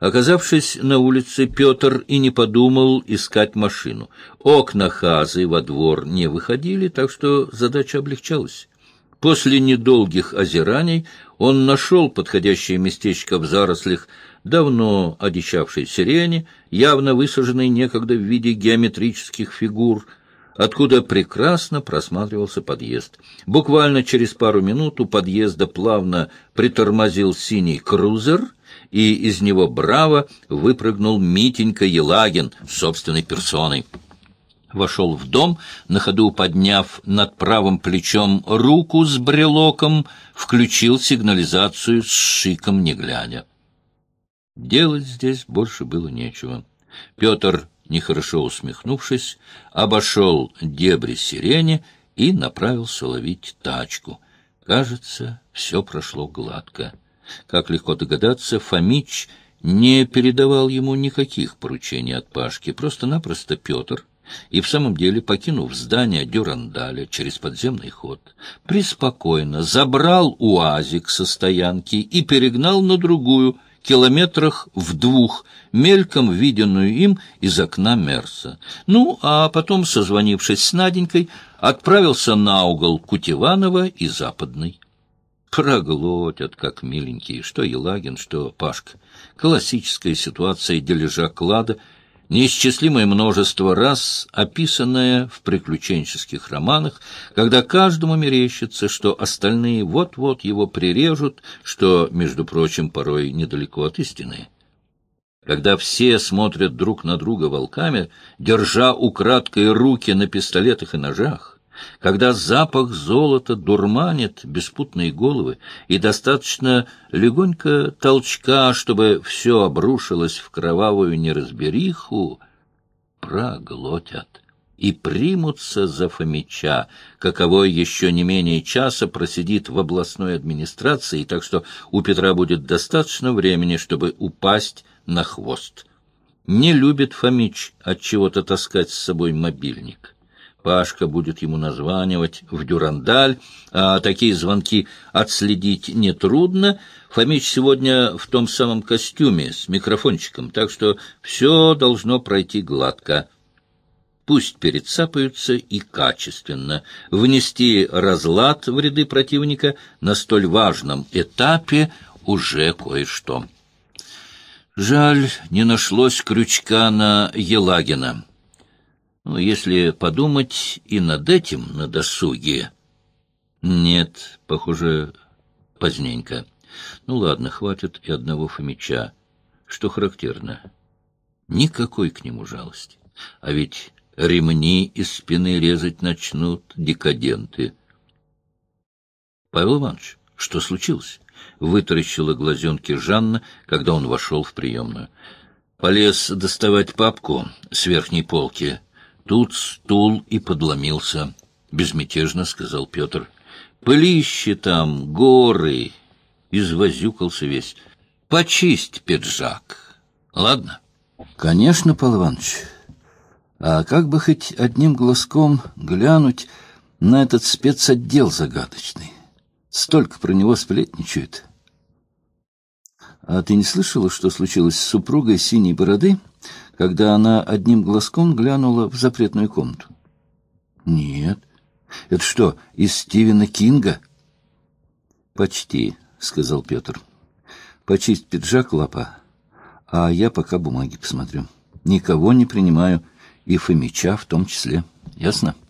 Оказавшись на улице, Петр и не подумал искать машину. Окна хазы во двор не выходили, так что задача облегчалась. После недолгих озираний он нашел подходящее местечко в зарослях давно одичавшей сирени, явно высаженной некогда в виде геометрических фигур, откуда прекрасно просматривался подъезд. Буквально через пару минут у подъезда плавно притормозил синий крузер — и из него браво выпрыгнул Митенька Елагин собственной персоной. Вошел в дом, на ходу подняв над правым плечом руку с брелоком, включил сигнализацию с шиком не глядя. Делать здесь больше было нечего. Петр, нехорошо усмехнувшись, обошел дебри сирени и направился ловить тачку. Кажется, все прошло гладко. Как легко догадаться, Фомич не передавал ему никаких поручений от Пашки, просто-напросто Петр, и в самом деле, покинув здание Дюрандаля через подземный ход, преспокойно забрал УАЗик со стоянки и перегнал на другую, километрах в двух, мельком виденную им из окна Мерса. Ну, а потом, созвонившись с Наденькой, отправился на угол Кутеванова и Западной. Проглотят, как миленькие, что Елагин, что Пашка. Классическая ситуация дележа клада, неисчислимое множество раз описанное в приключенческих романах, когда каждому мерещится, что остальные вот-вот его прирежут, что, между прочим, порой недалеко от истины. Когда все смотрят друг на друга волками, держа украдкой руки на пистолетах и ножах, когда запах золота дурманит беспутные головы, и достаточно легонько толчка, чтобы все обрушилось в кровавую неразбериху, проглотят и примутся за Фомича, каковой еще не менее часа просидит в областной администрации, так что у Петра будет достаточно времени, чтобы упасть на хвост. Не любит Фомич от чего-то таскать с собой мобильник. Пашка будет ему названивать в дюрандаль, а такие звонки отследить нетрудно. Фомич сегодня в том самом костюме с микрофончиком, так что все должно пройти гладко. Пусть перецапаются и качественно. Внести разлад в ряды противника на столь важном этапе уже кое-что. Жаль, не нашлось крючка на Елагина. Ну, если подумать и над этим на досуге... Нет, похоже, поздненько. Ну, ладно, хватит и одного Фомича. Что характерно, никакой к нему жалости. А ведь ремни из спины резать начнут декаденты. Павел Иванович, что случилось? Вытаращила глазенки Жанна, когда он вошел в приемную. Полез доставать папку с верхней полки — Тут стул и подломился, — безмятежно сказал Петр. Пылище там, горы, извозюкался весь. Почисть пиджак, ладно? Конечно, Павел Иванович. А как бы хоть одним глазком глянуть на этот спецотдел загадочный? Столько про него сплетничают. А ты не слышала, что случилось с супругой синей бороды, когда она одним глазком глянула в запретную комнату? Нет. Это что, из Стивена Кинга? Почти, сказал Петр. Почисть пиджак, лапа, а я пока бумаги посмотрю. Никого не принимаю, и Фомича в том числе. Ясно? —